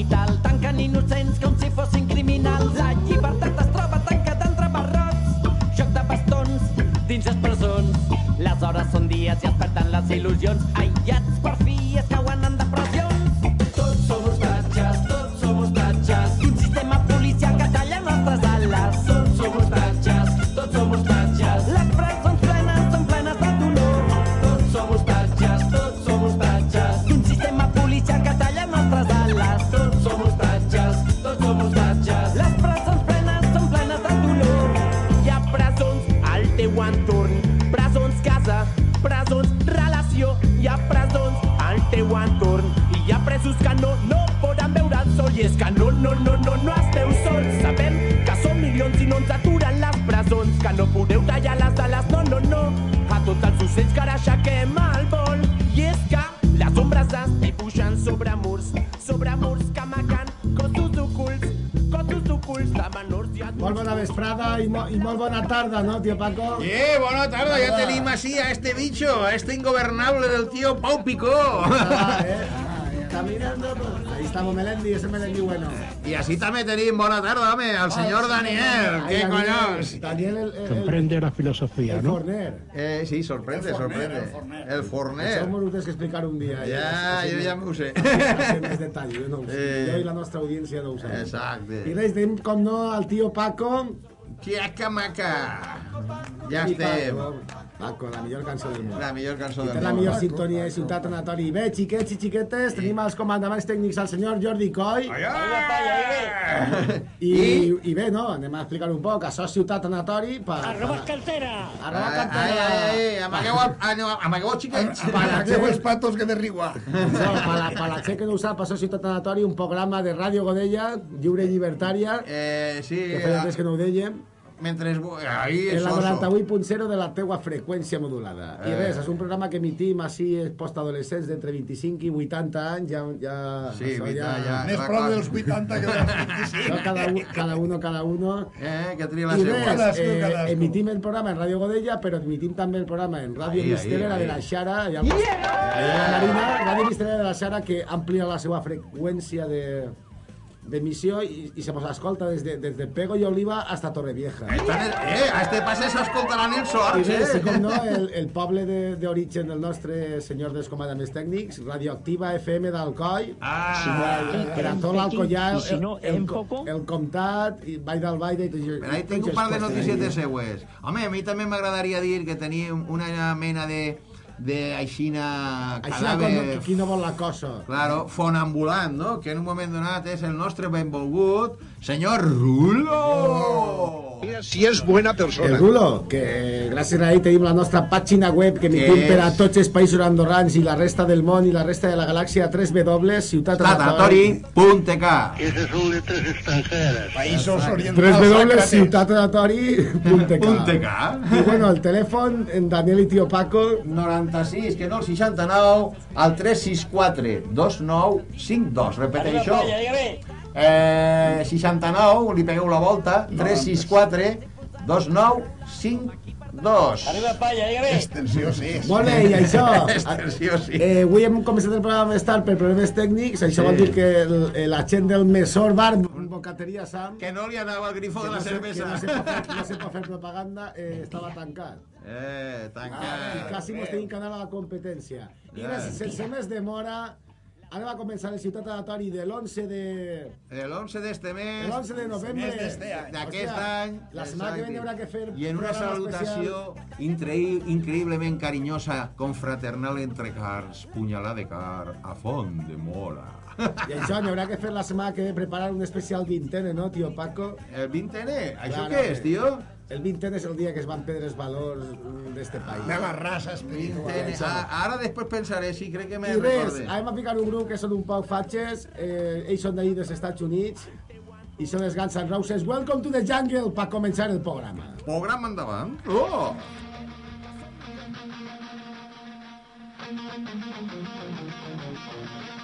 capital, tanquen innocents com si fossin criminals. La llibertat es troba tancada entre barrots, joc de bastons dins les presons. Les hores són dies i es perden les il·lusions, aïllats per molt bona tarda, no, tio Paco? Eh, bona tarda, ya tenemos así a este bicho, a este ingobernable del tío Pau Picó. Ah, eh? Caminando, pues, ahí estamos Melendi, ese Melendi bueno. Y así también tenéis buena tarde, home, al señor Daniel. Ahí ¿Qué Daniel, el, el, el, Comprende la filosofía, el ¿no? Forner. Eh, sí, sorprende, sorprende. El Eso Forner. m'ho tens que explicar un dia. Ja, jo ja m'ho sé. Més detall, jo no ho sé. Eh. Jo i la nostra audiència no ho sabem. Exacte. I res, tenim, com no, el tio Paco. Quiaca maca. Ja Paco, la millor cançó del món. La millor cançó del té la món. millor sintonia de Ciutat Anatori. Bé, xiquets i xiquetes, tenim els comandaments tècnics al senyor Jordi Coy. I, I bé, no, anem a explicar un poc. Això és Ciutat Anatori per... Arroba cartera! Arroba ai, amagueu, a- no, amagueu xiquets. Amagueu els patos que derrigua. Per la, per la gent que no ho sap, això és Ciutat Anatori, un programa de Ràdio Godella, lliure i llibertària, Eh, sí, que feia temps que no ho dèiem, mentre... Ahí en és la oso. 98.0 de la teua freqüència modulada. I Eh. res, és un programa que emitim així postadolescents d'entre 25 i 80 anys, ja... ja Sí, això ja, ja. Més prop dels 80 que dels 25. Això cada, un, cada uno, cada uno. Eh, que tria la I seva. res, Cadascú, eh, cadascú. emitim el programa en Ràdio Godella, però emitim també el programa en Ràdio Mistelera de la. Xara, allà, allà a la Marina, Ràdio Mistelera de la Xara, que amplia la seva freqüència de d'emissió i, i se mos escolta des de, des de Pego i Oliva hasta Torrevieja. Estan, eh, a este passe s'escoltaran els sorts, eh? com no, el, el poble de- d'origen del nostre senyor dels comandaments tècnics, Radioactiva FM d'Alcoi, Ah, per a tot no, el, en el, poco? el Comtat, i Vall del Baire... i tot- Però ahí tinc un par de notícies de seues. Home, a mi també m'agradaria dir que tenim una mena de, de aixina cadàver... com qui no vol la cosa. Claro, fonambulant, no? Que en un moment donat és el nostre benvolgut senyor Rulo! Si és buena El persona. Rulo, que gràcies a ell tenim la nostra pàgina web que emitim per a tots els països andorrans i la resta del món i la resta de la galàxia 3 W, Ciutat Anatori. Tatatori.k Esas son letras extranjeras. Països 3 orientals W, sacrates. ciutatanatory.k .k I bueno, el telèfon, en Daniel i Tio Paco, 96, que no el 69, al 364 2952. Repeteixo. Eh, 69, li pegueu la volta, 364 2952. Extensió 6. Molt bé, i això... Extensió, sí. Eh, avui hem començat el programa més tard per problemes tècnics, això Sí. vol dir que el- el- la gent del Mesor Bar, Bocateria Sam, Que no li anava el grifo de la no se- que cervesa. no se pot fer, no se pot fer propaganda, eh, estava tancat. Eh, I tancat. quasi mos tenim que anar a la competència. I Ja. res, sense més demora, ara va començar el Ciutat Anatori de l'11 de... L'11 d'este mes, l'11 de novembre. D'aquest any, La setmana que ve haurà que fer i en una salutació increï increïblement carinyosa, confraternal entre cars, punyalà de car, a font de mora. I això, n'hi haurà que fer la setmana que ve preparar un especial vintene, no, tio Paco? El 20 Això Claro, què és, tio? El 20 es el día que es van perder els valors d'este país. De les races, 20 Ara després pensaré si crec que me recorde. Anem a picar un grup que són un pau fatxes, eh, ells són d'ahir dels Estats Units, i són els Guns N' Roses. Welcome to the jungle per començar el programa. Programa endavant. Oh! Thank you.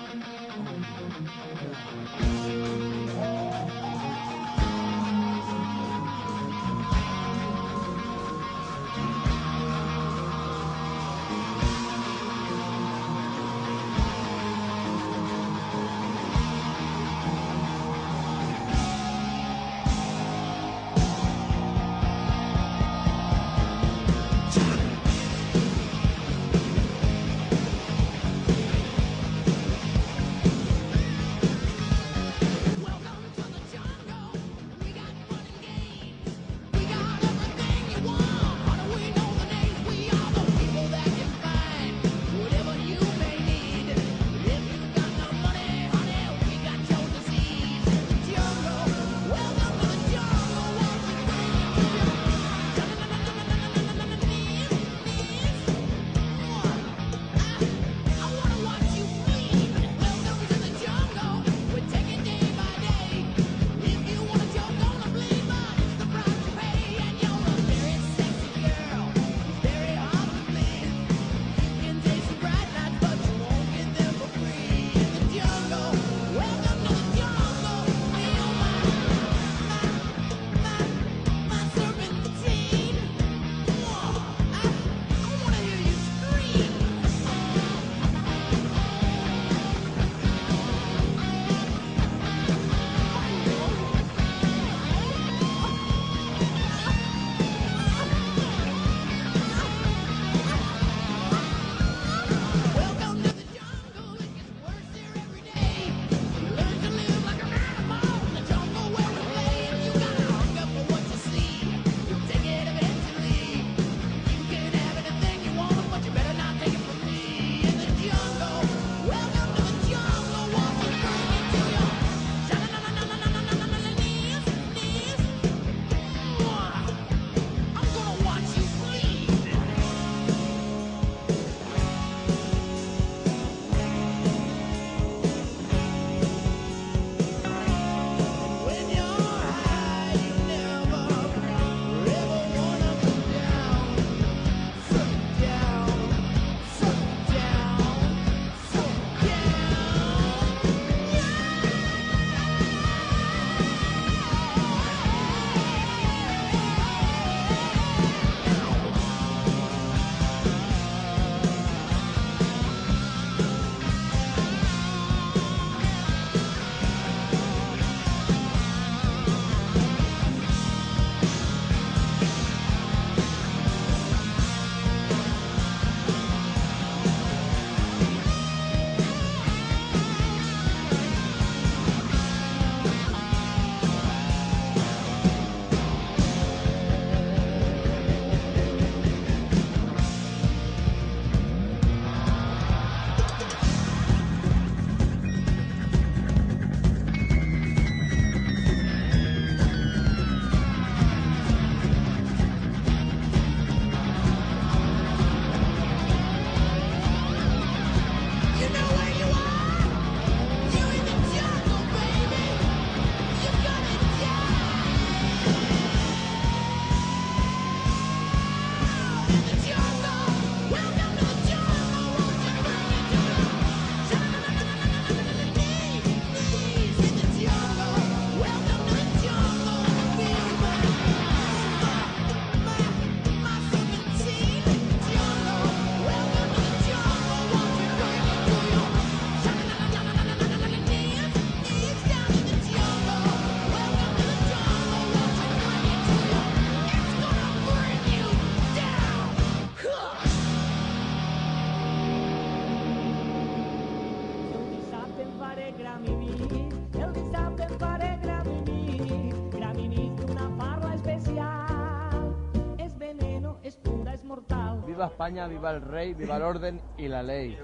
España, viva el rey, viva el orden y la ley.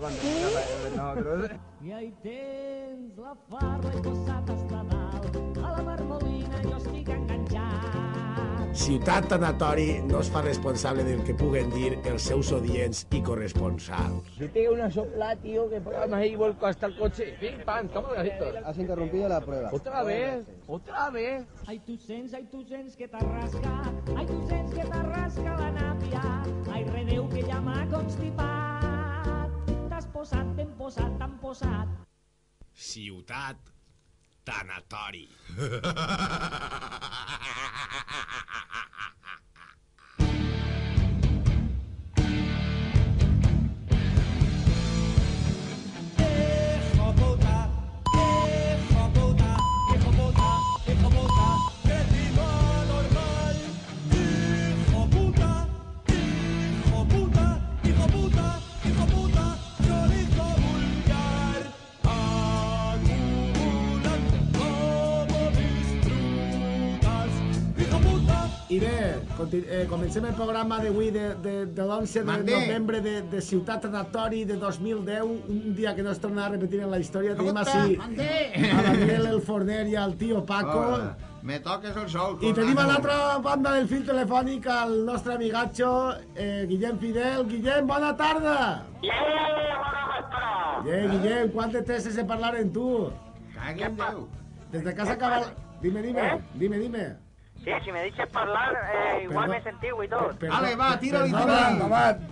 I ahí tens la farla i posat hasta dalt. A la marmolina jo estic enganxat. Ciutat Tanatori no es fa responsable del que puguen dir els seus odients i corresponsals. Si te una sopla, tío, que programa ahí vuelco hasta el coche. Pim, pam, toma gasitos. Has interrumpido la prueba. Otra vez, otra vez. Ai, tu sents, ai, tu sents que t'arrasca, ai, tu sents que t'arrasca la nàpia, constipat. T'has posat, t'hem posat, t'han posat. Ciutat Tanatori. eh, comencem el programa d'avui de, de, de l'11 de Mandé. novembre de, de Ciutat Tanatori de 2010, un dia que no es tornarà a repetir en la història. Tenim així a Daniel el Forner i al tio Paco. Hola. Me toques el sol. I tenim a l'altra banda del fil telefònic el nostre amigatxo eh, Guillem Fidel. Guillem, bona tarda! Yeah, Guillem, quant de temps sense parlar en tu? Cagui en Déu. Des de casa cabal... Dime, dime, dime, dime. Sí, si me dices hablar, eh, igual Perdón. me sentí y todo. Per- Ale, va, tira-li, perdona, tira-li.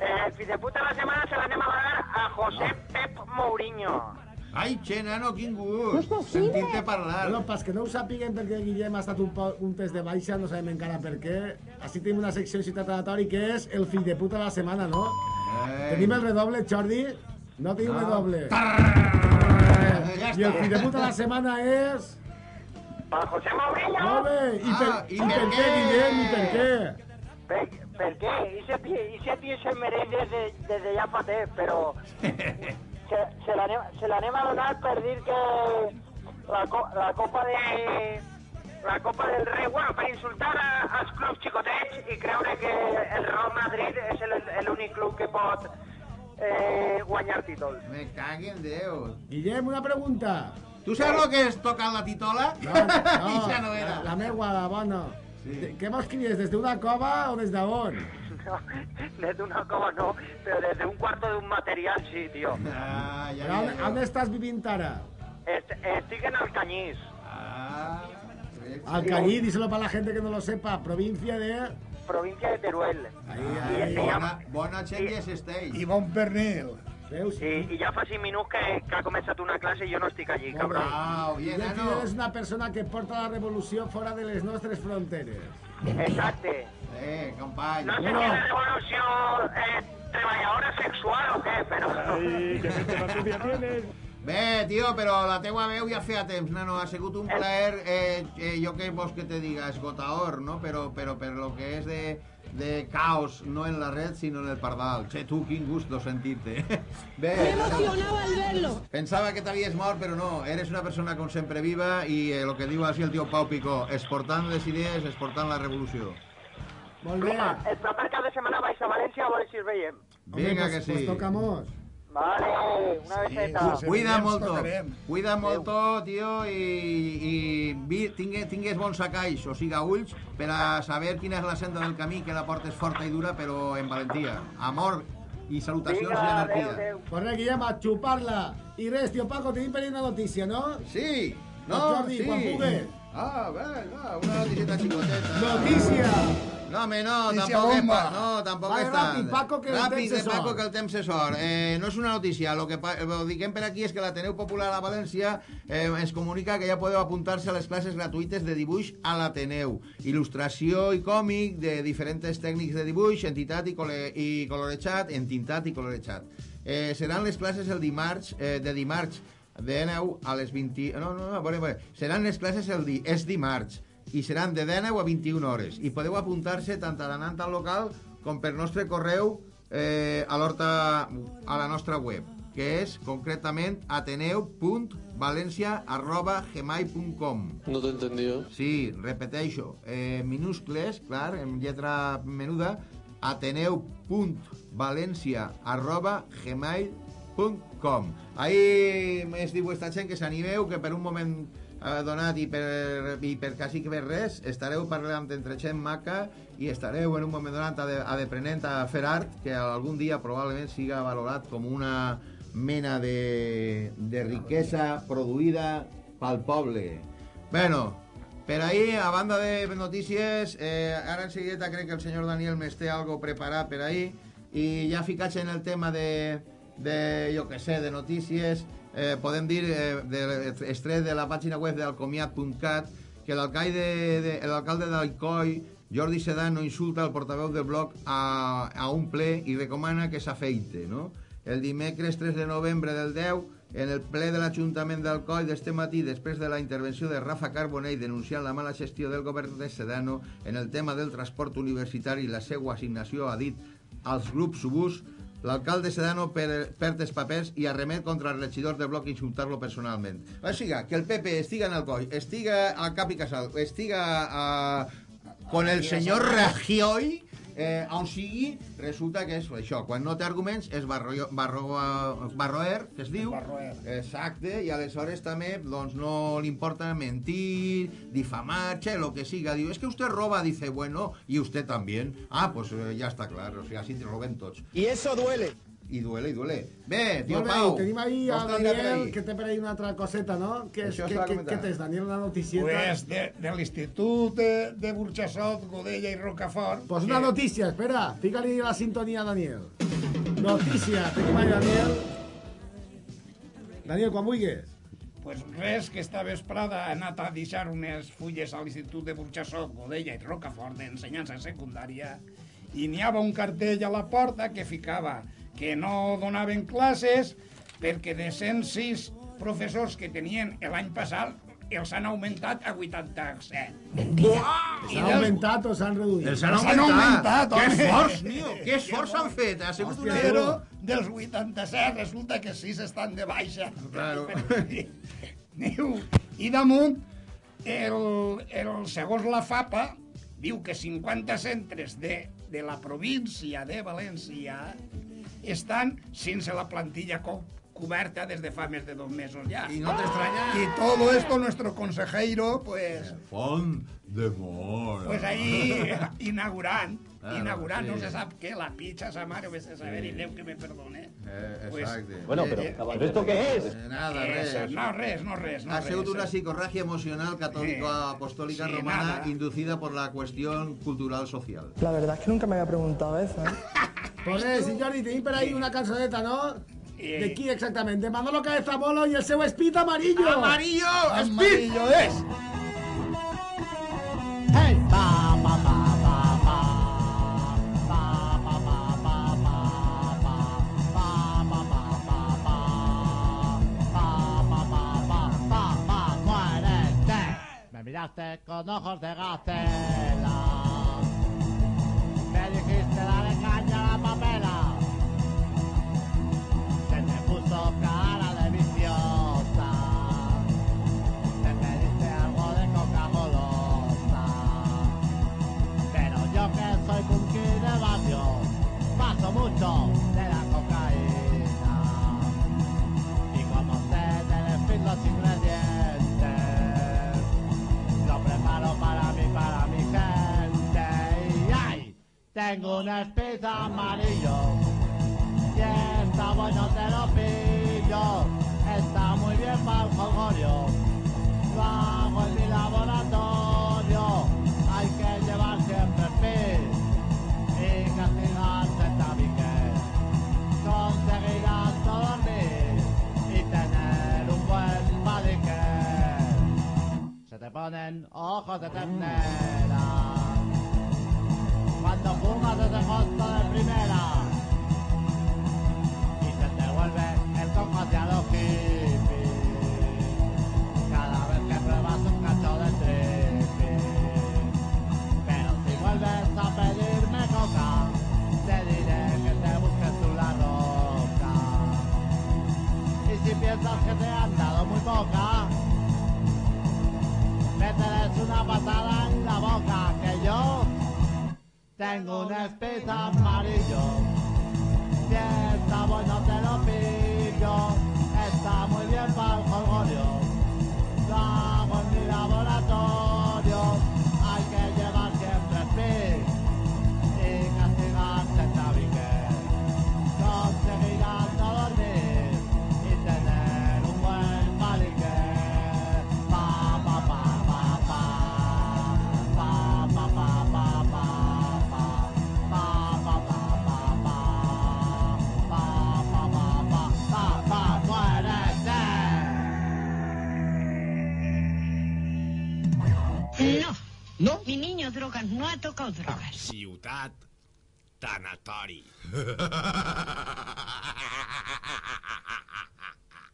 Eh, el fill de puta de la semana se la anem a donar a José Pep Mourinho. Ai, che, nano, quin gust. Sentir-te parlar. Bueno, pas que no ho sàpiguen perquè Guillem ha estat un, po- un test de baixa, no sabem encara per què. Així tenim una secció aleatori que és el fill de puta de la setmana, no? Ei. Tenim el redoble, Jordi? No tenim No. redoble. Ja I el fill de puta de la setmana és... Para José Mourinho. Molt bé! I per, Ah, i per per què, què? Guillem? I per què? Per, per què? Ese tío, ese tío se merece desde, desde ya fa temps, però se, se l'anem se a donar per dir que la, co la Copa de... La Copa del Rei, bueno, per insultar a, als clubs xicotets i creure que el Real Madrid és el- l'únic club que pot eh, guanyar títols. Me cagui en Déu. Guillem, una pregunta. Tu saps el que és tocar la titola? No, no, Ixa no era. La, la meua, la bona. Sí. Què vols cries, des d'una cova o des d'on? No, desde una cova no, pero desde un cuarto de un material sí, tío. Ah, ja, Però on, ja, on estàs vivint ara? Est estic en Alcañís. Ah, Alcañí, díselo para la gente que no lo sepa, provincia de... provincia de Teruel. Ahí, I, ahí. i, ja, bona, bona gent i assisteix. I bon pernil. Veus? i, I ja fa 5 minuts que, que ha començat una classe i jo no estic allí, cabrón. Au, bien, Guillem nano. Fidel és una persona que porta la revolució fora de les nostres fronteres. Exacte. Eh, company. No sé Bueno. si la revolució eh, treballadora sexual o què, però... Bé, tio, però la teua veu ja feia temps, nano. Ha sigut un plaer, eh, eh, jo què vols que te diga, esgotador, no? Però, però per lo que és de, de caos, no en la red, sino en el pardal. Che, tu, quin gusto sentir-te. Bé, emocionaba al verlo. pensava que t'havies mort, però no. Eres una persona com sempre viva i eh, lo que diu així el tio Pau Picó, exportant les idees, exportant la revolució. Molt bé. El proper cap de setmana vaig a València a veure si els veiem. Vinga, que sí. Pues tocamos. Vale, una beseta. sí. Cuida tocarem. cuida molto, tio, i, i vi, tingue, tingues bons sacalls, o siga ulls, per a saber quina és la senda del camí, que la porta és forta i dura, però en valentia. Amor i salutacions Vinga, i adéu, anarquia. adéu. Corre, Guillem, a xuparla. I res, tio Paco, tenim per una notícia, no? Sí, no, Jordi, sí. quan pugues. Ah, bé, va, una noticeta xicoteta. Notícia! No, home, no, tampoc és, pa, no, tampoc Va, és tant. ràpid, Paco, que el Ràpid, temps de és Paco, que el temps és or. Eh, no és una notícia, lo que pa- lo diguem per aquí és que l'Ateneu Popular a València eh, ens comunica que ja podeu apuntar-se a les classes gratuïtes de dibuix a l'Ateneu. Il·lustració i còmic de diferents tècnics de dibuix, entitat i, cole, i colorejat, entintat i colorejat. Eh, seran les classes el dimarts, eh, de dimarts de 9 a les 20... No, no, no, bueno, bueno. Seran les classes el di... és dimarts i seran de 19 a 21 hores. I podeu apuntar-se tant a l'anant al local com per nostre correu eh, a, l'horta, a la nostra web que és concretament ateneu.valencia.gmail.com No t'he entendido. Sí, repeteixo, eh, minúscules, clar, en lletra menuda, ateneu.valencia.gmail.com Ahí es diu esta gent que s'animeu, que per un moment donat i per, i per quasi que per res estareu parlant entre gent maca i estareu en un moment donat a, de, a fer art que algun dia probablement siga valorat com una mena de, de riquesa produïda pel poble. Bueno, per ahí, a banda de notícies, eh, ara enseguida crec que el senyor Daniel més té algo preparat per ahí i ja ficats en el tema de, de jo que sé, de notícies, eh, podem dir, eh, de estret de la pàgina web d'alcomiat.cat, que l'alcalde de, de, l'alcalde d'Alcoi, Jordi Sedano, insulta al portaveu del bloc a, a un ple i recomana que s'afeite, no? El dimecres 3 de novembre del 10, en el ple de l'Ajuntament d'Alcoi d'este matí, després de la intervenció de Rafa Carbonell denunciant la mala gestió del govern de Sedano en el tema del transport universitari i la seva assignació, ha dit, als grups subús, l'alcalde Sedano per, perd els papers i arremet contra el regidor del bloc insultar-lo personalment. O sigui, que el PP estiga en Alcoi, estiga a Cap i Casal, estiga a, con el senyor Rajoy, eh, on sigui, resulta que és això, quan no té arguments és barro, barro, barroer, que es diu, Barroer. exacte, i aleshores també doncs, no li importa mentir, difamar, che, lo que siga, diu, es que usted roba, dice, bueno, y usted también, ah, pues eh, ya está claro, o sea, así te roben tots. Y eso duele. I duele, i duele. Bé, tio Molt bé, Pau, tenim ahí per Daniel, que té per ahí una altra coseta, no? Que és, que, que, que tens, Daniel, una noticieta? Pues de, de l'Institut de, de Burxassot, Godella i Rocafort. Pues una que- notícia, espera, fica-li la sintonia Daniel. Notícia, tenim ahí Daniel. Daniel, quan vulguis. Pues res, que esta vesprada he anat a deixar unes fulles a l'Institut de Burxassot, Godella i Rocafort d'ensenyança secundària i n'hi havia un cartell a la porta que ficava que no donaven classes perquè de 106 professors que tenien l'any passat els han augmentat a 87. S'han augmentat o s'han reduït? Els han augmentat. augmentat, Que esforç, tio, que esforç han fet. Ha sigut una... Però dels 87 resulta que 6 estan de baixa. Claro. I damunt, el, el, segons la FAPA, diu que 50 centres de, de la província de València estan sense la plantilla co coberta des de fa més de dos mesos ja. I no t'estranya? Y todo esto nuestro consejero, pues, Font de mora. pues ahí inaugurant, Claro, inaugurant, sí. no se sap què, la pizza, sa mare, vés a saber, i Déu que me perdone. Eh, Pues, exacte. Bueno, Eh, pero, eh, ¿pero esto qué es? eh, Nada, Eso, res. no, res, no, res, no, ha sigut una psicorragia emocional católica Sí. apostólica Sí, romana nada. inducida por la cuestión cultural social. La verdad es que nunca me había preguntado eso, ¿eh? Pues res, i Jordi, tenim per ahí una cançoneta, no? Eh. De qui exactament? De Manolo Cabezamolo i el seu espit amarillo. ¡Amarillo! Amarillo es. Miraste con ojos de gacela. Me dijiste dale caña a la papela. Se te puso cara de viciosa. Me pediste algo de coca golosa. Pero yo que soy punky de barrio, paso mucho tengo un speed amarillo. Y está bueno, te lo pillo. Está muy bien para el jolgorio. Lo hago en mi laboratorio. Hay que llevar siempre speed y castigarse tabique. Conseguirás no dormir y tener un buen badique. Se te ponen ojos de ternera fuga desde costo de primera. Y se te vuelve el compaseado hippie. Cada vez que pruebas un cacho de trippy. Pero si vuelves a pedirme coca, te diré que te busques tú la roca. Y si piensas que te han dado muy poca, meterás una patada tengo un espejo amarillo. Si está bueno te lo pillo, está muy bien para el jolgorio. Lo hago en mi laboratorio,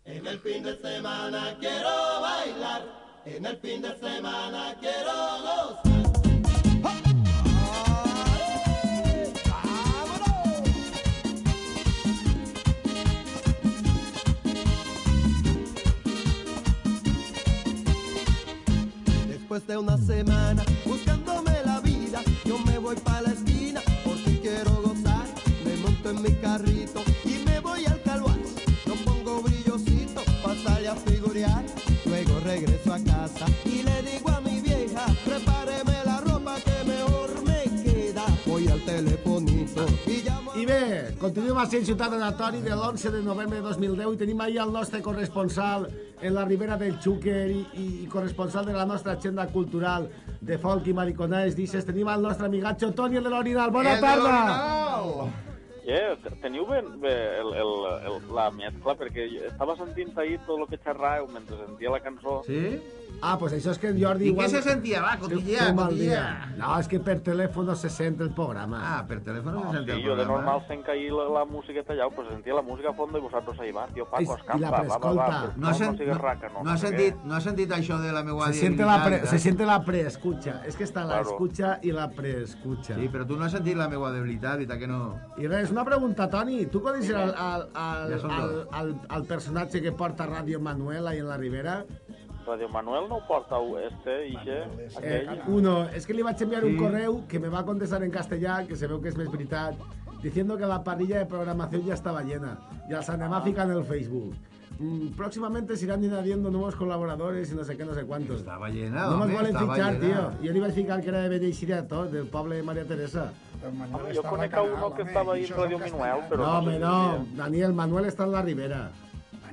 En el fin de semana quiero bailar, en el fin de semana quiero gozar. Después de una semana monto en mi carrito y me voy al calvario. No pongo brillosito para salir a figurear. Luego regreso a casa y le digo a mi vieja, prepáreme la ropa que mejor me queda. Voy al telefonito y llamo I bé, continuem a ser Ciutat Anatori de l'11 de novembre de 2010 i tenim ahir el nostre corresponsal en la Ribera del Xúquer i, i, i corresponsal de la nostra agenda cultural de folk i mariconades d'Ixes. Tenim el nostre amigatxo Toni el de l'Orinal. Bona El de tarda! l'Orinal! Yeah, te- teniu ben bé el, el, el, la mescla, perquè estava sentint ahir tot el que xerràveu mentre sentia la cançó. Sí? Ah, pues això és que en Jordi... I igual... què se sentia? Va, mal cotillea. No, és que per telèfon no se sent el programa. Ah, per telèfon no se sentia Sí, el jo de programa. normal sent que ahir la, la música allà, pues sentia la música a fondo i vosaltres ahí va, tio Paco, I escampa, la va, va, va, preescolta. pues, No, sent, sigues no, raca, no, no, ha no sé sentit, què. no ha sentit això de la meva Se siente la, pre, debilitat, se eh? siente la preescucha. Es que está la Claro. escucha y la preescucha. Sí, però tu no has sentit la meva debilitat, veritat que no? I res, una pregunta, Toni. Tu coneixes el, el, el, el, dos. el, el personatge que porta Ràdio Manuel ahí en la Ribera? Radio Manuel no ho porta este, ixe, Eh, uno, és que li vaig enviar un Sí. correu que me va contestar en castellà, que se veu que és més veritat, diciendo que la parrilla de programación ya estaba llena. Y al Sanemafica en el Facebook. Mm, próximamente se irán añadiendo nuevos colaboradores y no sé qué, no sé cuántos. Estava llena, No nos home, volen estava fichar, llena. tío. Yo le iba a ficar que era de Beneixida, tot, del poble de María Teresa. Home, jo conec a uno que estava ahí en Radio Manuel, però no, no, home, sé no. Daniel, Manuel está en la Ribera.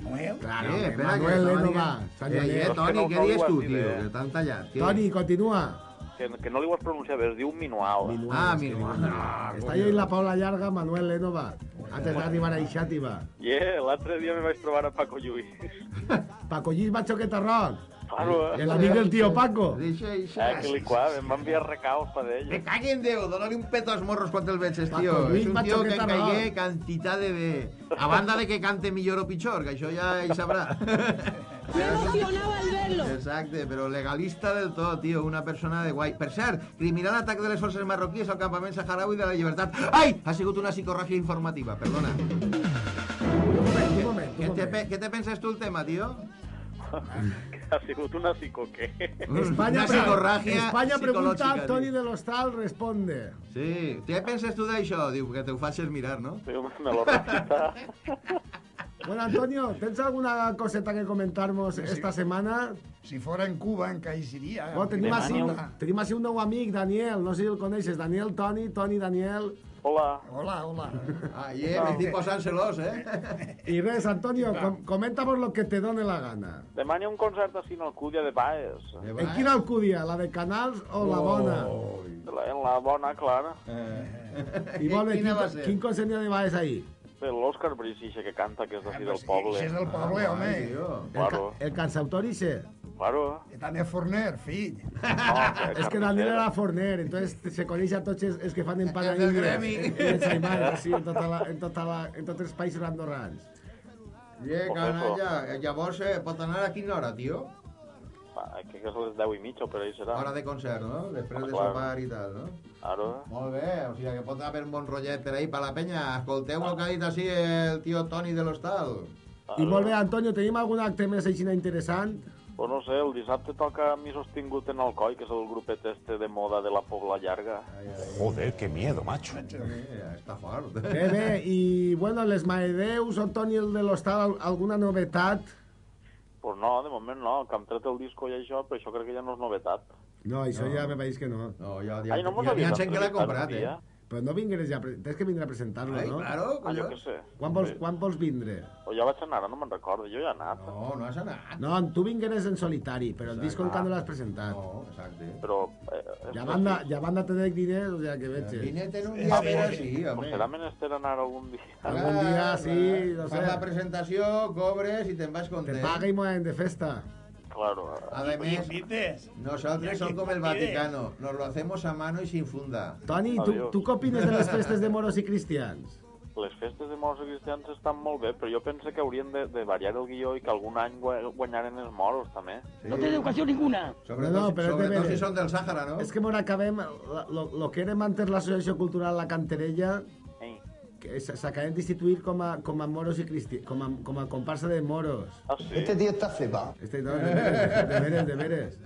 Manuel? Claro, Eh, hombre, espera, que Manuel Lénova. dient- Sant Eh, eh. Toni, no- què no dius tu, tio? eh? Que t'han tallat. Què? Toni, continua. Que, que no li ho has pronunciat bé, es diu Minual. Ah, que mira. diu- Ah, Está ahí la Paula Llarga, Manuel Lénova. Antes de arribar a Ixàtiva. Yeah, l'altre dia me vaig trobar a Paco Lluís. Paco Lluís Bachoqueta Rock. Claro, eh? El amic del tío Paco. Deixa, deixa. Eh, que li quave, em va enviar recaus per ell. Me cagui en Déu, dona-li un peto als morros quan te'l veig, tio. Paco Lluís És un tio que caigué quantitat de bé. A banda de que cante millor o pitjor, que això ja ell sabrà. Me emocionaba al verlo. Exacte, però legalista del tot, tio, una persona de guai. Per cert, criminal atac de les forces marroquíes al campament saharaui de la llibertat. Ai! Ha sigut una psicorràgia informativa, perdona. Un moment, un moment. Què te, què te penses tu el tema, tio? Ha sigut una psicoqué. España, una pre- psicorràgia España pregunta, Toni diu. de l'Hostal responde. Sí. Què penses tu d'això? Diu, que te ho facis mirar, no? Sí, me lo. Bueno, Antonio, ¿tens alguna coseta que comentarnos esta semana? Si fora en Cuba, encaïxiria. Bueno, tenim, així, ha tenim així un nou amic, Daniel, no sé si el coneixes, Daniel Toni, Toni Daniel. Hola. Hola, hola. Ah, yeah, m'estic posant celós, eh? Y res, Antonio, com, coméntanos lo que te done la gana. Ha un concert així en Alcúdia de Baes. ¿En quina alcúdia? La de Canals o la bona? La- En la bona, clara. I molt bé, Quina quin, va ser? quin concert de baix ahí? L'Òscar Brisiche, que canta, que és d'ací del poble. Si és del poble, home. Ai. El, ca Claro. el cansautor ixe. Claro. I també Forner, fill. No, Es que Daniel era forner, entonces se coneix a tots els, els que fan El del gremi. en, en sí, en, tota la, en, tota la, en tots els països andorrans. Yeah, canalla. Llavors, eh, pot anar a quina hora, tio? Ah, que és les 10 i mitja, per ahí serà. Hora de concert, no? Després de Clar. sopar i tal, no? Claro. Molt bé, o sigui que pot haver un bon rotllet per ahí per la penya. Escolteu el que ha dit així el tio Toni de l'Hostal. I molt bé, Antonio, tenim algun acte més així interessant? Pues no sé, el dissabte toca Mi Sostingut en Alcoi, que és el grupet este de moda de la Pobla Llarga. Joder, qué miedo, macho. Està fort. Bé, bé, i bueno, les Maedeus, Antoni el de l'Hostal, al- alguna novetat? Pues no, de moment no, que hem tret el disco i això, però això crec que ja no és novetat. No, això No. ja me veig que no. No, ja, Ai, no mos ja, havies ja gent que l'ha entrevistat comprat, un eh? dia? Però no vingueres ja, tens que vindre a presentar-lo, no? claro, Ah, jo què sé. Quan vols, Sí. quan vols vindre? O ja vaig anar, no me'n recordo, jo ja he anat. No, no has anat. No, tu vingueres en solitari, però el disco encara no l'has presentat. No, exacte. Però... Eh, Ja van, de, ja van de tenir diners, o sea que veig. Vine ten un Ah, dia pues, per així, pues home. serà menester anar algun dia. Algun dia, sí, no Fas sé. la presentació, cobres i te'n vas Te content. paga i moem de festa. Claro. Además, nosotros son como el Vaticano, nos lo hacemos a mano y sin funda. Toni, tu, tu què opines de les festes de moros i cristians? Les festes de morts i cristians estan molt bé, però jo pense que haurien de, de variar el guió i que algun any gua- guanyaren els moros, també. Sí. No té educació ninguna. Sobretot, No, però sobretot si són del Sàhara, no? És que mos acabem... El que érem antes l'Associació Cultural La Canterella, Ei. que s- s'acabem d'instituir com, a, com a moros i cristians, com a, com a comparsa de moros. Ah, sí? Este tío está flipado. Este, no, de veres, de veres, de veres.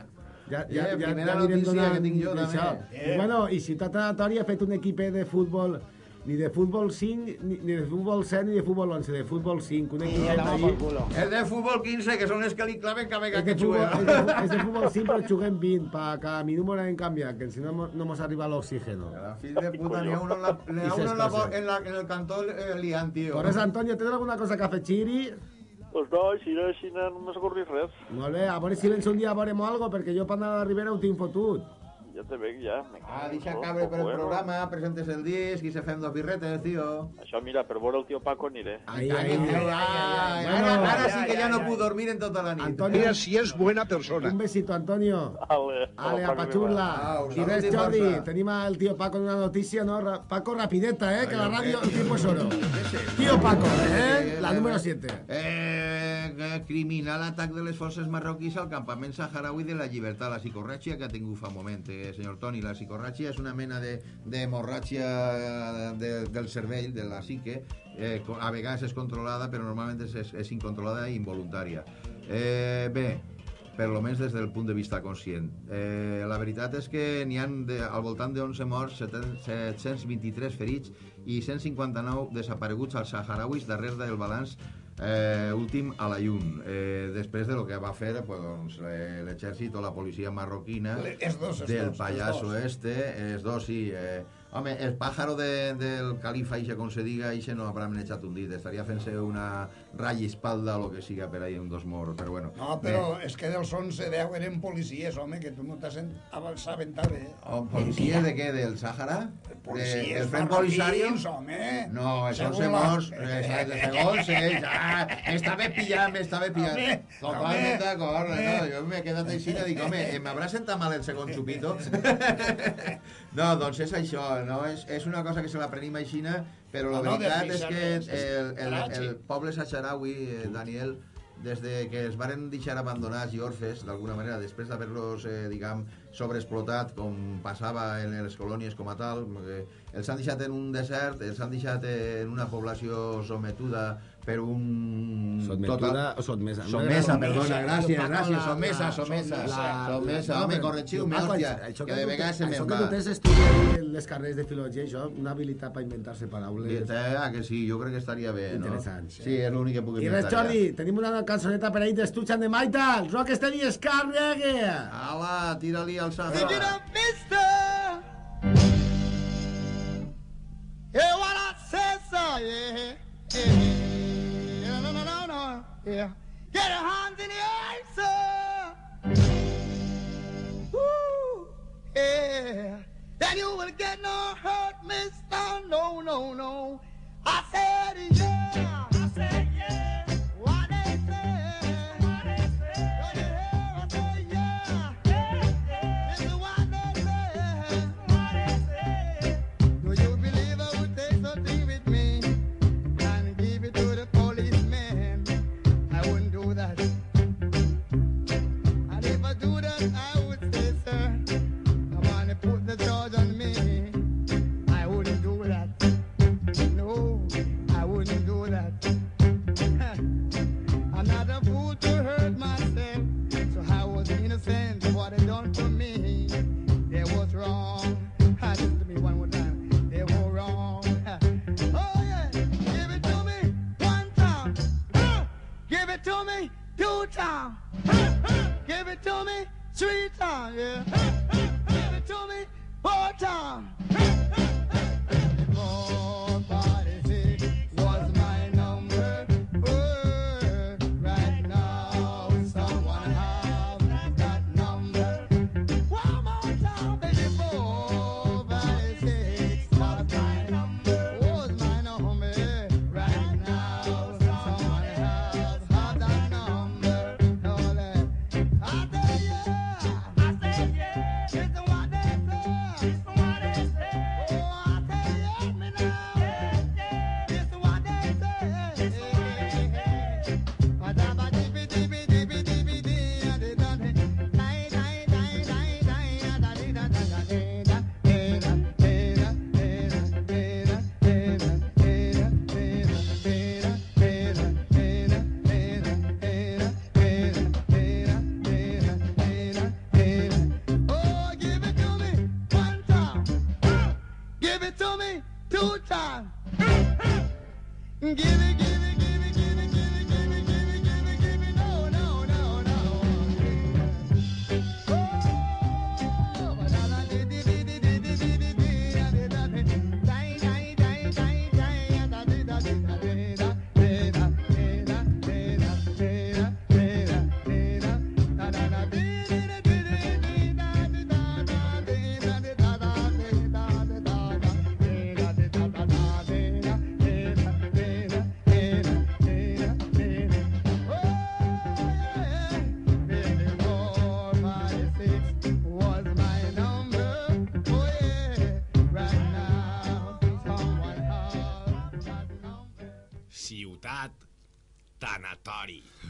Ja, ja, Eh, ja, primera ja anirem notícia donant que tinc jo, d'això. també. I, bueno, i Ciutat Anatori ha fet un equipet de futbol ni de futbol 5, ni, ni de futbol 7, ni de futbol 11, de futbol 5. Un equipet allí... El de futbol 15, que són els que li claven cada És vegada que juga. és, de, és de futbol 5, però juguem 20, para cada minuto en canviar, que si no no mos arriba l'oxígeno. La fill de puta, n'hi ha uno en, la, n'hi ha I uno en, la, en, la, en el cantó eh, liant, tio. Por eso, Antonio, ¿tens alguna cosa que afegir? Pues no, així, així no, no m'ha res. Molt bé, a veure si vens un dia a veure'm algo, perquè jo per anar a la Ribera ho tinc fotut. Ja te veig, ja. Ah, deixa cabre per el bueno. programa, presentes el disc i se fem dos birretes, tio. Això, mira, per veure el tio Paco aniré. Ahí, Ai, ahí. ai, ai, Bueno, ara, ara sí que ya, ja no puc dormir en tota la nit. Antonio, si es buena persona. un besito, Antonio. Ale, Ale, a Paco, Pachurla. Au, I salut res, Jordi, tenim el tío Paco en una notícia, no? Paco, rapideta, eh? Que la ok. el tiempo es oro. Tío Paco, eh? La número 7. Eh, eh, criminal atac de les forces marroquís al campament saharaui de la llibertat, la psicorràcia que ha tingut fa un moment, eh, senyor Toni. La psicorràcia és una mena de, de hemorràgia de, del cervell, de la psique, eh, a vegades és controlada, però normalment és, és, incontrolada i involuntària. Eh, bé, per lo menys des del punt de vista conscient. Eh, la veritat és que n'hi han de, al voltant de 11 morts, 7- 723 ferits i 159 desapareguts als saharauis darrere del balanç eh, últim a la llum. Eh, després de lo que va fer pues, doncs, l'exèrcit o la policia marroquina Le- dos, del dos, dos. este, els dos sí. Eh, home, el pájaro de, del califa, ixe com se diga, ixe no habrà menjat un dit, estaria fent-se una ratlla espalda o lo que siga per ahí, un dos moros, però bueno. No, però és que dels 11, 10 eren policies, home, que tu no t'assabentava, eh? Oh, ¿Policia de què? ¿Del Sàhara? Policies de, marroquins, home. No, esos Según la- hemos, eh, segons ells, ah, esta vez pillant, esta vez pillant. Totalment d'acord, no, jo m'he quedat així i dic, home, eh, m'haurà sentat mal el segon xupito? no, doncs és això, no? És, és una cosa que se la prenim aixina, però la No, veritat és que no, és el, el, el tràgic. poble saharaui, eh, Daniel, des de que es varen deixar abandonats i orfes, d'alguna manera, després d'haver-los, eh, diguem, sobreexplotat, com passava en les colònies com a tal, els han deixat en un desert, els han deixat en una població sometuda per un... Sotmetuda o sotmesa? Sotmesa, perdona, gràcies, gràcies, sotmesa, sotmesa, sotmesa, no, home, corregiu-me, Paco, hòstia, això que de vegades se Això me'n que tu va. tens estudiat en les carreres de filologia, això, una habilitat per inventar-se paraules. Eh, ah, que sí, jo crec que estaria bé, no? Interessant, sí. Sí, és l'únic que puc I res, inventar. Jordi, tenim una cançoneta per ahir d'Estuchan de Maita, Rocksteady Scar Reggae. Ala, tira-li al Sahara. Pick it up, mister. Hear what I say, sir, yeah. yeah. Yeah, no, no, no, no, yeah. Get your hands in the air, sir. Woo, yeah. Then you will get no hurt, mister. No, no, no. I said, yeah.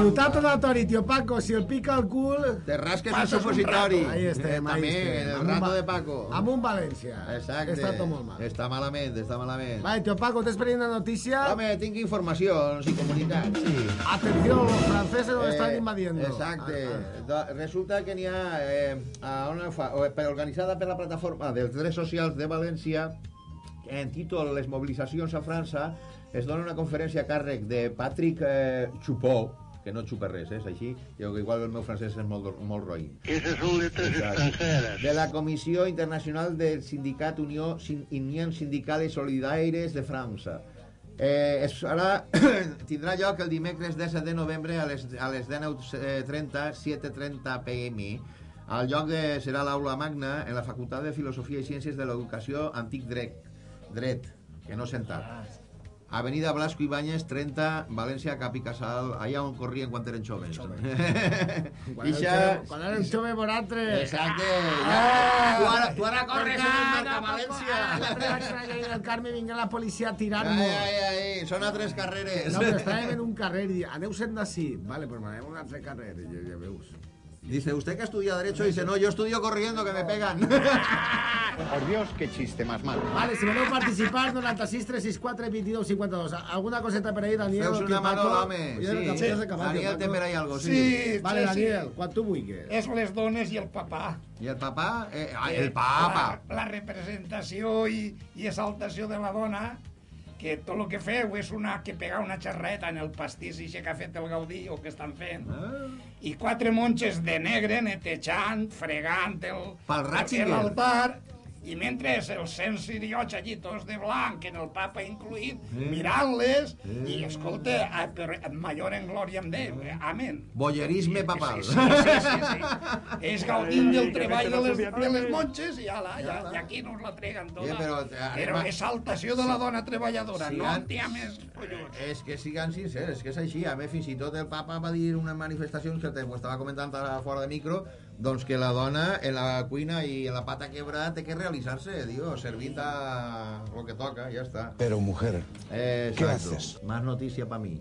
Ciutat aleatori, tio Paco, si el pica el cul... Te rasques el supositori. Ahí estem, Eh, ahí també, estem. el rato de Paco. Amb un València. Exacte. Està tot molt mal. Està malament, està malament. Vale, tio Paco, tens per ahí una noticia. Home, tinc informacions i comunitats. Sí. Atención, los franceses nos están invadiendo. Exacte. Ah, Do- Resulta que n'hi ha eh, a una per, organitzada per la plataforma dels drets socials de València en títol Les mobilitzacions a França es dona una conferència a càrrec de Patrick eh, Chupó que no xupa res, eh, és així. Jo, que igual el meu francès és molt, molt roïn. Esas son letras extranjeras. De la Comissió Internacional del Sindicat Unió, Sin, Unión Sindicales Solidaires de França. Eh, es farà, tindrà lloc el dimecres 17 de novembre a les, a les 19.30, 7.30 pm. El lloc de, serà l'aula magna en la Facultat de Filosofia i Ciències de l'Educació Antic Dret, Dret que no sentat. Avenida Blasco Ibáñez, 30, València, Cap i Casal, allà on corrien quan eren joves. Quan Ixa... Quan era un jove vosaltres. Exacte. Ah! Ja. Tu, ara, tu ara corres el Merca València. Allà del Carme vinga la policia a Ai, tirar-nos. ai, ai, són altres carreres. No, però estàvem en un carrer i aneu sent d'ací. Vale, pues anem a un altre carrer. Jo, ja veus. Dice, ¿usted que estudia Derecho? Dice, no, yo estudio corriendo, que me pegan. Por Dios, qué chiste más malo. Vale, si voleu participar, 96 364 22 52. ¿Alguna coseta per ahí, Daniel? Feus una mano, home, sí. Sí. Daniel, té per ahí algo, sí. Sí, Vale, sí, Daniel, sí. quan tu vulguis. És les dones i el papà. I el papà? Eh, el papa. La, la representació i, i exaltació de la dona que tot el que feu és una, que pegar una xerreta en el pastís i que ha fet el Gaudí o que estan fent. Ah. I quatre monges de negre netejant, fregant el, Pel Ratzinger. l'altar i mentre els 100 siriots allí tots de blanc, en el papa incluït, Eh. mirant-les, Eh. i escolta, ah, però major en glòria en Déu, eh, amén. Boyerisme papal. Sí, sí, sí, sí, sí. És gaudint del treball de les, de les monges i ala, ja, i aquí nos la treguen tota. Però, eh, Però anem a- exaltació de la dona treballadora, Sí, no en tia més collons. És que siguin sincers, és que és així. A més, fins i tot el papa va dir en unes manifestacions que estava comentant ara fora de micro, doncs que la dona en la cuina i en la pata quebrada té que realitzar-se, digo, servint a lo que toca, ja està. Pero mujer, Eh, ¿qué exacto. haces? Más noticia para mí.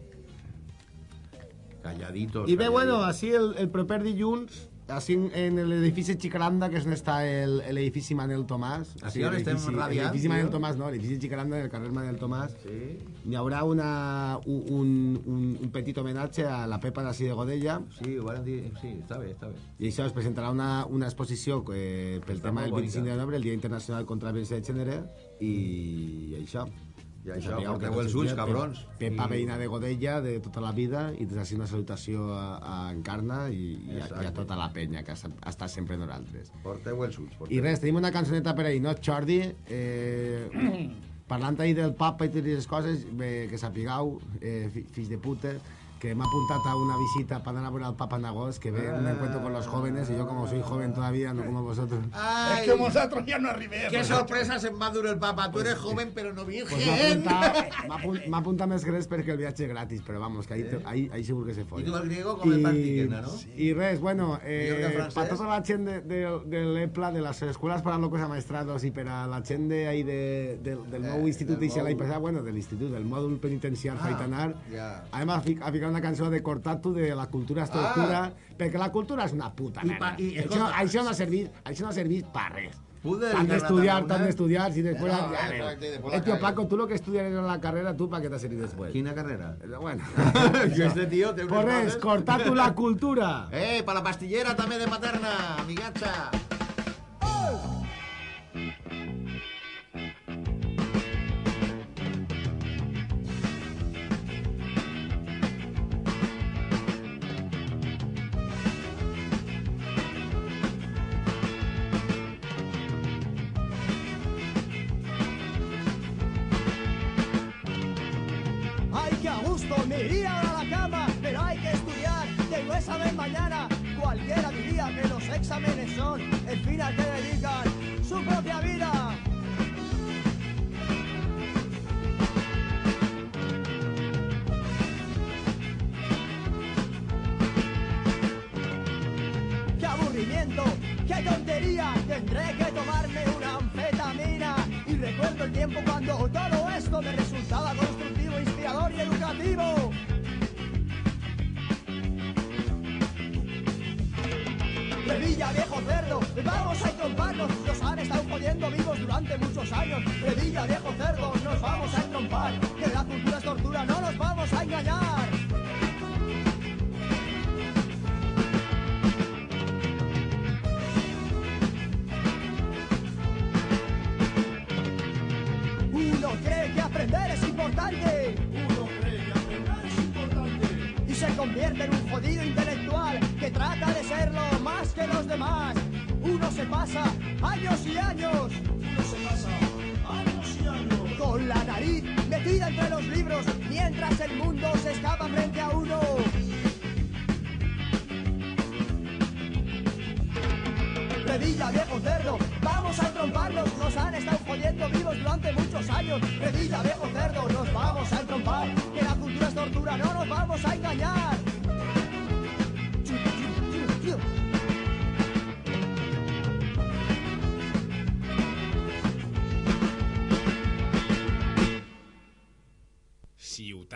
Calladitos. I bé, calladitos. bueno, així el, el proper dilluns, així en l'edifici Xicaranda, que és on està el- l'edifici Manel Tomàs. Així on estem radiant, L'edifici tio. Manel Tomàs, no, l'edifici Xicaranda del carrer Manel Tomàs. Sí. Hi haurà una, un, un, un, petit homenatge a la Pepa d'ací de Godella. Sí, ho van dir, sí, està bé, està bé. I això es presentarà una, una exposició eh, pel Està tema del molt 25 de bonica. novembre, el Dia Internacional contra la Violència de Gènere, i, i això. I això, Sapigueu que porteu els ulls, cabrons. Pepa I- veïna de Godella de tota la vida i des d'ací una salutació a, a Encarna i, i, a, i a tota la penya que estat sempre amb nosaltres. Porteu els ulls. Porteu. I res, tenim una cançoneta per ahir, no, Jordi? Eh, parlant ahir del papa i totes aquestes coses, bé, que sapigueu, eh, fi- fills de puta, que m'ha apuntat a una visita para anar a veure al Papa en agost, que ve un encuentro con los jóvenes, y yo como soy joven todavía, no como vosotros. Ai, Es que nosotros ya no arribemos. Qué sorpresa se me va a durar el papa. Tú eres joven, pero no Pues virgen. m'ha apuntat, m'ha apun- m'ha apuntat més res perquè el viatge és gratis, però vamos, que ahí, te- ahí, ahí segur que se fot. I tu el griego com el practiquen, no? I res, bueno, Millor que eh, francès. per tota la gent de, de, de l'EPLA, de les escoles para locos amaestrados i per a la gent de, ahí de, de, del nou Eh, institut del d'Ixe l'any nou- passat, bueno, de l'institut, del mòdul penitenciar Ah, Faitanar, ja. hem a, fi- a ficar una cançó de Cortatu de la cultura es tortura, perquè la cultura és una puta I merda. pa- i, això, això no ha servit, això no ha servit per res. D'estudiar, d'estudiar, si després... No, ya, exacte, eh, después la eh, tío. Paco, tú lo que estudias en la carrera, ¿tú para qué te has servido después? Quina carrera? Bueno. Que este tío té unes res, coses. cortar tu la cultura. Eh, para la pastillera també de materna, amigatxa. Ay, Cualquiera diría que los exámenes son el fin al que dedican su propia vida. ¡Qué aburrimiento! ¡Qué tontería! Tendré que tomarme una anfetamina. Y recuerdo el tiempo cuando todo esto me resultaba constructivo, inspirador y educativo. Revilla, viejo cerdo, vamos a entromparnos. Nos han estado jodiendo vivos durante muchos años. Revilla, viejo cerdo, nos vamos a entrompar. Que la cultura es tortura, no nos vamos a engañar. Uno cree que aprender es importante. Uno cree que aprender es importante. Y se convierte en un jodido intelectual se pasa años y años. Uno se pasa años y años. Con la nariz metida entre los libros mientras el mundo se escapa frente a uno. Revilla, viejo cerdo, vamos a entromparnos. Nos han estado jodiendo vivos durante muchos años. Revilla, viejo cerdo, nos vamos a entrompar. Que la cultura es tortura, no nos vamos a engañar.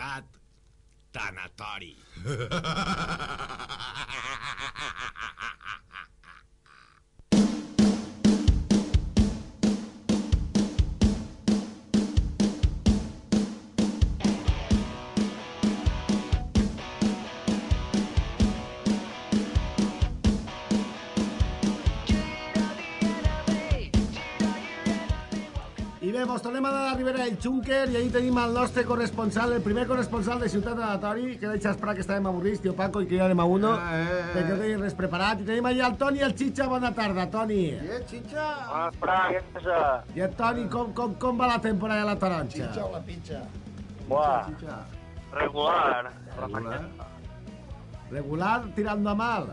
Ciutat Tanatori. del Xúnquer i ahir tenim el nostre corresponsal, el primer corresponsal de Ciutat Anatori, que vaig esperar que estàvem avorrits, tio Paco, i que ja anem a uno, Ah, eh, eh. perquè no tenim res preparat. I tenim allà el Toni i el Xitxa, bona tarda, Toni. Eh, xitxa. Bona tarda, què passa? I el Toni, com, com, com va la temporada de la taronja? Xitxa o la pitxa. Buah, Xitxa. regular. Regular. Regular, tirando a mal.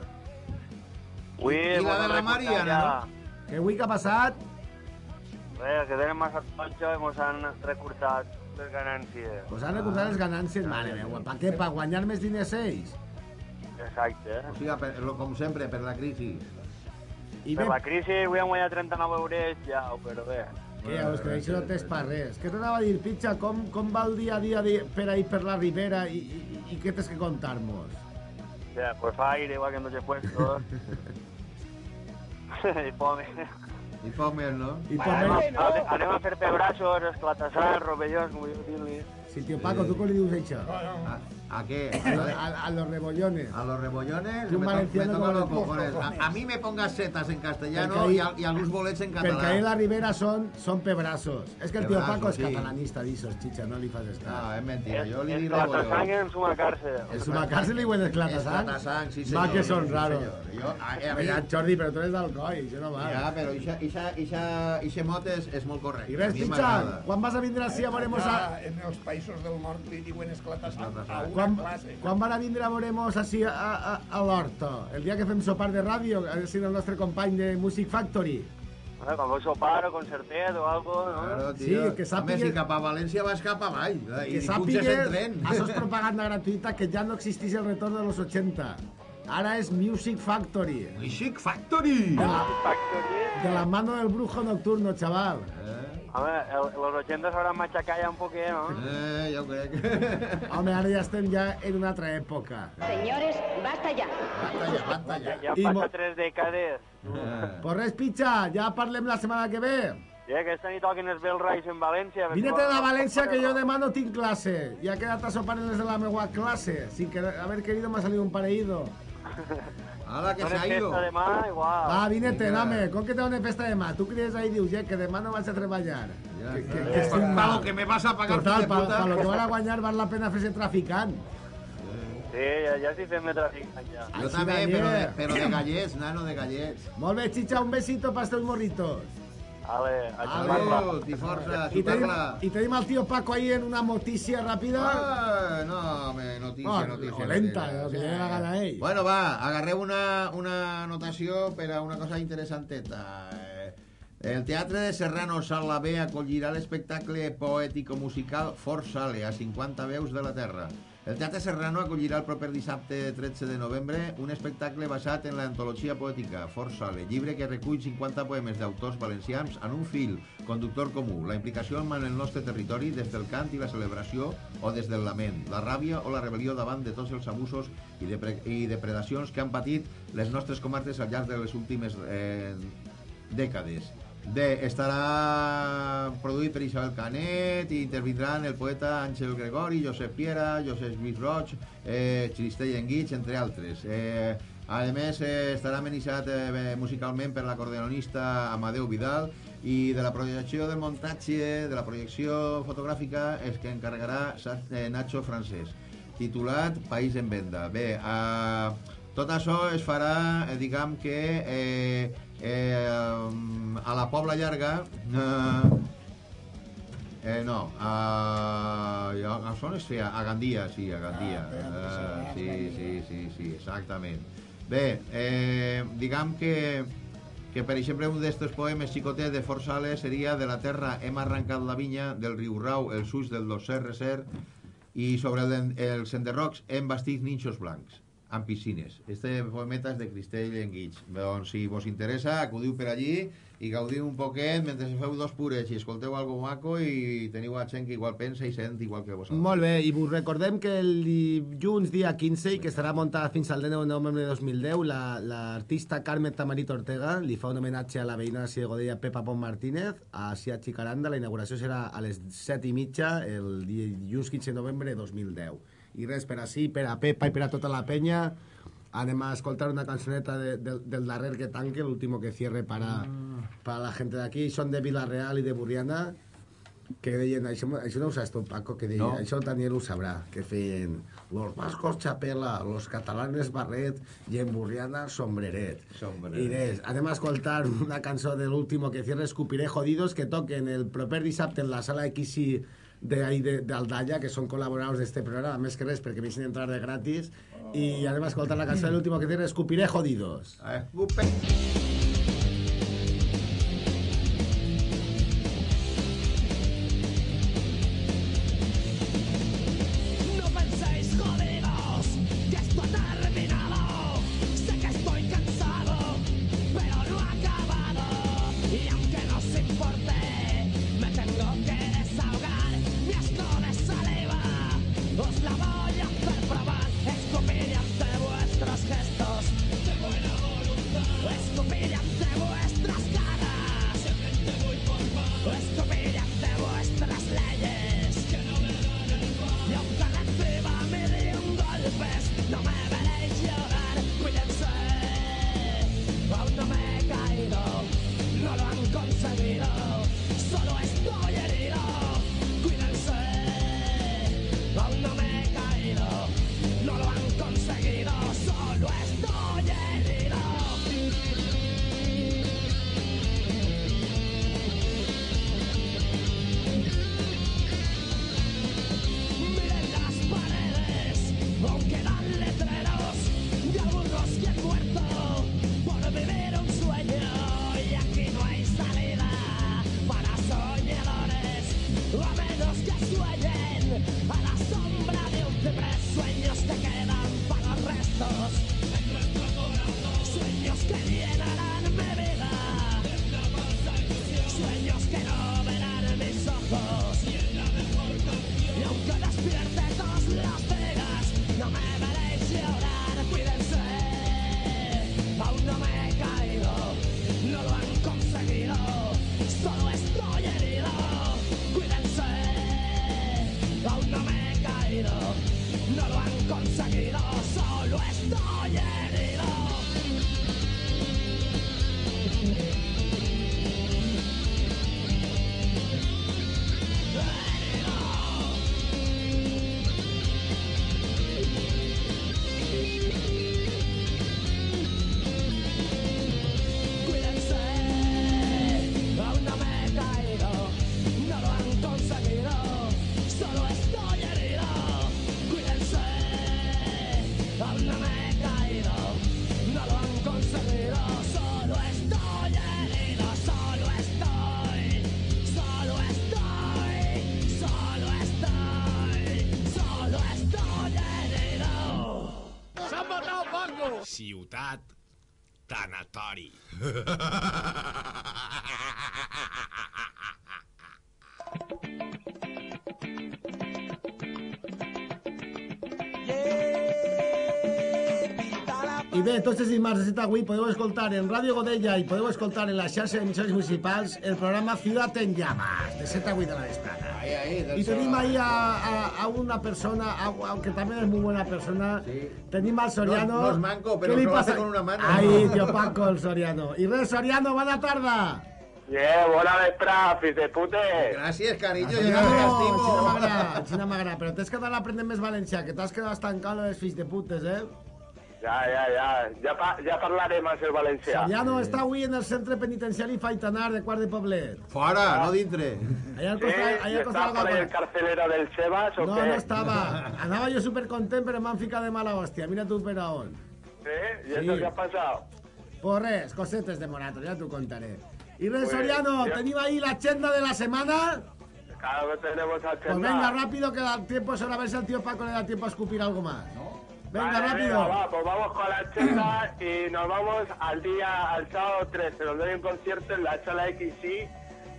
Ui, I la de la Mariana, Que avui que ha passat? Res, que tenen massa tonxa i mos han recurtat les ganàncies. Pues han recuperat les ganàncies, mare meva. Per què? Per guanyar més diners ells? Exacte. O sigui, per, lo- com sempre, per la crisi. I Per bé, la crisi avui hem guanyat 39 euros, ja, però bé. que ja us que això no tens per res. Què t'anava a dir, Pitxa? Com, com va el dia a dia de, per ahir per la Ribera i, i, i què tens que contar-nos? Ya, pues aire igual que en Noche Puestos. I pome. I Pomer, no? I Bueno, Pomer- anem, a, fer pebrassos, esclatassars, rovellons, com jo dir-li. Sí, tío Paco, ¿tú cómo le dices eso? ¿A, a qué? A, lo- a- a los rebollones. A los rebollones me, to- me valenciano toca con los los cojones. A, a mí me pongas setas en castellano ahí- y, a- y algunos bolets en Porque ahí en catalán. la Ribera son, son pebrasos. Es que el tío Paco es sí. catalanista, disos, chicha, no le haces estar. No, és mentira, li És diré esclatassang en suma càrcel. Es una cárcel y buen esclatasang. Esclatasang, sí, Va senyor, que son sí, raros. Jo, a, Mira, Jordi, pero tú eres de Alcoy, yo no va. Ja, però ixa, ixa, ixa, ixe mot és, és molt correcte. I res, quan vas a vindre així a en els països del nord li diuen esclatassant a una Quan, classe. quan van a vindre a veuremos així a, a, a l'Horta? El dia que fem sopar de ràdio, ha de ser el nostre company de Music Factory. Eh, Quan vau sopar o concertet o algo, no? Claro, Sí, tio. que A sàpiga- més, si cap a València vas cap avall. eh, I Que sàpigues, tren. això és propaganda gratuïta, que ja no existeix el retorn de los 80. Ara és Music Factory. Music Factory! De la, Factory. de la mano del brujo nocturno, chaval. Home, el, los 80 s'hauran matxacat ja un poquet, no? Eh, jo crec. Home, ara ja estem ja en una altra època. Señores, basta ya. Basta ja, basta ja. Ja I han passat tres dècades. Pues res, pitxa, ja parlem la setmana que ve. Ja aquesta nit toquen els Bell Rise en València. Vine-te a València que jo demà no tinc classe. Ja he quedat a sopar en les de la meva classe. Sin querer, haber querido me ha salido un pareído. Ala, que No se ha ido. festa demà, igual. Va, vine-te, Vinga. dame. Com que té una festa demà? Tu crides ahí i dius, que demà no vas a treballar. Ja, que, me vas a pagar, Total, fill de pa, puta. pa lo que van a guanyar val la pena fer-se traficant. Sí, ja, ja estic fent de tràfic, ja. Jo també, però de, però de gallets, nano, de gallets. Molt bé, Chicha, un besito para estos morritos. Ale, a. Salut i força, Y tenim, y tenim al tío Paco ahí en una noticia rápida. Ah, no, me, notícia, Oh, notícia. lenta, notícia. lo que la gana a ell. Bueno, va, agarreu una, una anotació per a una cosa interessanteta. Eh, El Teatre de Serrano Sala B acollirà l'espectacle poètico-musical Fort Sale, a 50 veus de la Terra. El Teatre Serrano acollirà el proper dissabte 13 de novembre un espectacle basat en l'antologia poètica Fort Sale, llibre que recull 50 poemes d'autors valencians en un fil conductor comú, la implicació en el nostre territori des del cant i la celebració o des del lament, la ràbia o la rebel·lió davant de tots els abusos i, depre i depredacions que han patit les nostres comarques al llarg de les últimes eh, dècades. Bé, estarà produït per Isabel Canet i intervindran el poeta Àngel Gregori, Josep Piera, Josep Lluís Roig, eh, Xiristell Enguig, entre altres. Eh, a més, eh, estarà amenitzat eh, musicalment per l'acordeonista Amadeu Vidal i de la projecció del muntatge, de la projecció fotogràfica, és que encarregarà eh, Nacho Francesc titulat País en venda. Bé, eh, tot això es farà, eh, diguem que eh, eh, a la Pobla Llarga eh, eh, no a, a, on es feia? A Gandia, sí, a Gandia. Ah, sí, sí, sí, sí, exactament. Bé, eh, diguem que que per exemple un d'estos poemes xicotets de Forsale seria de la terra hem arrencat la vinya del riu Rau, el suix del docer recer i sobre el, els enderrocs hem bastit ninxos blancs amb piscines. Este poemeta és de Cristell Enguig. Doncs si vos interessa, acudiu per allí i gaudiu un poquet mentre feu dos pures i escolteu algo maco i teniu a gent que igual pensa i sent igual que vosaltres. Molt bé, i vos recordem que el dilluns dia 15, i que estarà muntada fins al 19 de novembre de 2010, la- l'artista la, Carmen Tamarit Ortega li fa un homenatge a la veïna de Godella Pepa Pont Martínez a Sia Chicaranda. La inauguració serà a les 7 i mitja el dilluns 15 de novembre de 2010. I res, per així, per a Pepa i per a tota la penya, anem a escoltar una cançoneta de, de, del darrer que tanque, l'último que cierre para, para la gente de aquí. Són de Villarreal i de Burriana, que deien, això, això no ho saps tu, Paco, que deien, No. això Daniel ho sabrà, que feien los vascos chapela, los catalanes barret i en Burriana sombreret. Sombreret. I res, anem a escoltar una cançó de l'último que cierre Escupiré Jodidos que toquen el proper dissabte en la sala XI de ahí de, d'Aldalla, que són col·laboradors d'este programa, més que res perquè m'hi entrar de gratis, i anem a escoltar la cançó de l'último que cierre Escupiré Jodidos. Escupe. No tanatori. I bé, tots els dimarts de 7 a 8 podeu escoltar en Ràdio Godella i podeu escoltar en la xarxa d'emissores municipals el programa Ciudad en Llamas, de 7 a 8 de la vesprada. Ahí, ahí, del I tenim sábado. ahí a, a, a una persona, a, a, que també és molt bona persona. Tenim al Soriano. No- no es manco, ¿Qué pero le lo hace pasa? con una mano. Ahí, tío Paco, el Soriano. I res, Soriano, bona tarda. Yeah, bona vesprada, fills de pute. Gràcies, carinyo, jo t'estimo. m'agrada, Xina m'agrada, però tens que anar aprenent més valencià, que t'has quedat estancant los fills de putes, eh? Ja, ja, ja. Ja, pa, ja parlarem amb el valencià. Soriano està avui en el centre penitenciari Faitanar de Quart de Poblet. Fora, no dintre. Allà al Sí, costat, i allà al costat la el carcelero del Sebas o No, què? no estava. Anava jo supercontent, però m'han ficat de mala hòstia. Mira tu per a on. Sí? I Sí. això què ha passat? Pues res, cosetes de morato, ya te contaré. Y res, Pues, Soriano, ya- ¿tenía ahí la agenda de la semana? Claro que tenemos Pues agenda. venga, rápido, que da tiempo solo a ver si al tío Paco le da tiempo a escupir algo más. Venga, Vale, rápido. venga, va, pues vamos con la agenda y nos vamos al día, al sábado 13, donde hay un concierto en la sala XI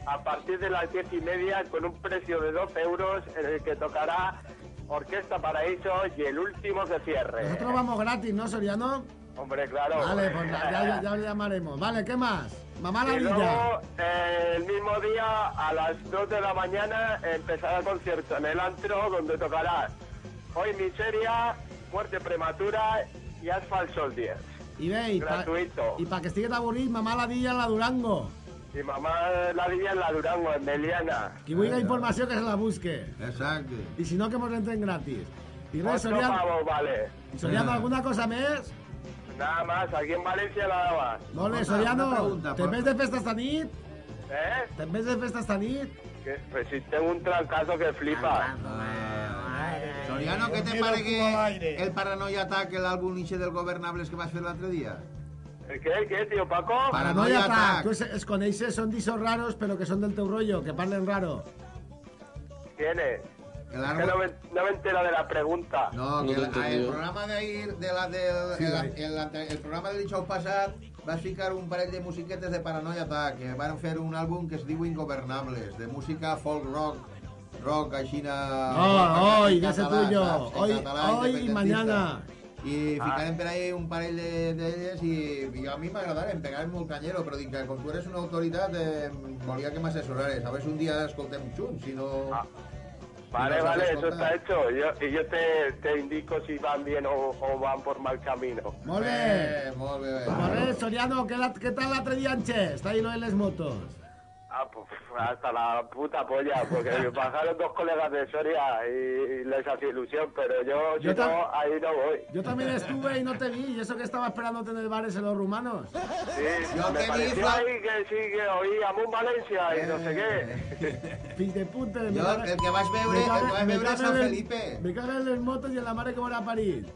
a partir de las 10 y media con un precio de 12 euros en el que tocará Orquesta Paraíso y el último que cierre. Nosotros vamos gratis, ¿no, Soriano? Hombre, claro. Vale, pues ya, ya, ya le llamaremos. Vale, ¿qué más? Mamá la Y luego, eh, el mismo día, a las 2 de la mañana, empezará el concierto en el antro, donde tocará Hoy Miseria, Muerte Prematura y Asphalt Soldiers. Y ve, y pa- Gratuito. y para que estigues aburrit, mamá la villa en la Durango. Y mamá la villa en la Durango, en Meliana. Qui vulgui informació que se la busque. Exacte. I si no, que mos entren gratis. I res, Ocho Soriano, pavos, vale. Soriano, ¿alguna cosa més? Nada más, aquí en Valencia más. Molt bé, Escolta, Soriano, te'n por- ves de festa esta nit? ¿Eh? Te'n ves de festa esta nit? Que, pues si tengo un trancazo que flipa. Soriano, què te pare el que el Paranoia Attack, l'àlbum Niche del Governables que vas fer l'altre dia? ¿El qué, el qué, tío Paco? Paranoia Attack. Tú es, es coneixes, són dissos raros, però que són del teu rollo, que parlen raro. ¿Quién es? El Que árbol... no me, no me entero de la pregunta. No, que el, el programa d'ahir, de la, del, Sí, el, el, ante- el programa del dijous passat, vas ficar un parell de musiquetes de Paranoia Attack, que van fer un àlbum que es diu Ingovernables, de música folk rock, rock, aixina... Oh, hoy, ya sé tuyo. Hoy, hoy y mañana. i Ah. ficarem per ahí un parell de- d'elles i, i a mi m'agradaria pegar molt canyero, però dic que com tu eres una autoritat eh, volia que m'assessorares, a veure si un dia escoltem junts, si no... Vale, Si no vale, sabes eso está hecho. Yo, y yo te, te indico si van bien o, o van por mal camino. Molt bé. Eh, molt bé. Correcte, Soriano, ¿qué, la- qué tal l'altre dia en Che? Està ahí lo de les motos. Ah, pues hasta la puta polla, porque me bajaron dos colegas de Soria y, y les hacía ilusión, pero yo, Yo no, ahí no voy. Yo también estuve y no te vi, y eso que estaba esperándote en el bar ese los rumanos. Sí, Yo me te vi, pareció ahí que sí, que oía Mun Valencia y no sé qué. Puta. me Jo, cago- el que me cago- el que veure a en el- Felipe. Me cago en les motos y en la madre que me ha parit.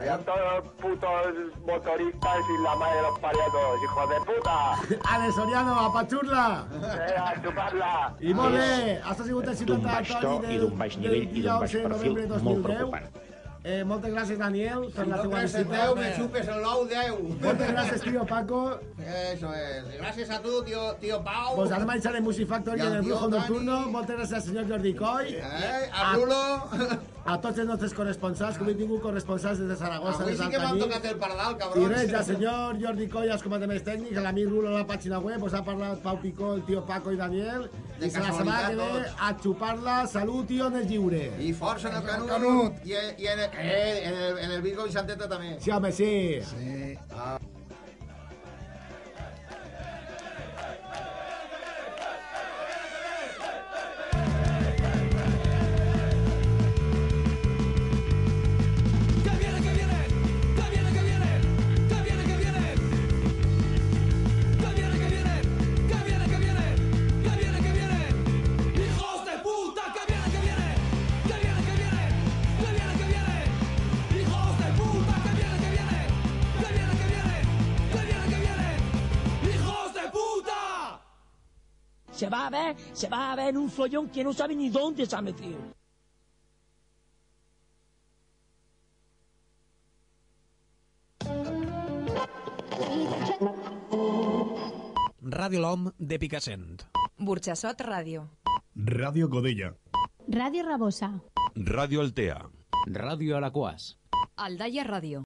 Eran todos putos motoristas y la madre de los pariatos, hijos de puta. Ale, Soriano, a pachurla! Eh, a chuparla. I molt bé, has sigut el ciutat i d'un baix nivell i d'un baix de perfil novembre de molt 2010. preocupant. Eh, moltes gràcies, Daniel, per Si la no teva visita. 10, me chupes el 9, 10. Moltes gràcies, tío Paco. Eso es. Gracias a tu, tío, tío Pau. Pues ara marxar en Music Factory I en el tio Brujo. Nocturno. Moltes gràcies al senyor Jordi Coy. Eh, a Rulo. A tots els nostres corresponsals, avui he tingut corresponsals des de Saragossa, Avui des sí que m'han tocat el pardal, I cabrons. res, al senyor Jordi Coy, als comandaments tècnics, a l'amic Rulo a la pàgina web, us ha parlat Pau Picó, el tio Paco i Daniel. De I la setmana que ve, a xupar-la, salut, tio, en el lliure. I força en el Canut. Canut. I, i en, el, eh, en, el, en el Virgo i Santeta també. Sí, home, sí. Sí. Ah. A ver, se va a ver en un follón que no sabe ni dónde se ha metido. Ràdio L'Om de Picassent. Burxassot Ràdio. Radio Godella. Radio Rabosa. Radio Altea. Radio Alaquàs. Aldaia Ràdio.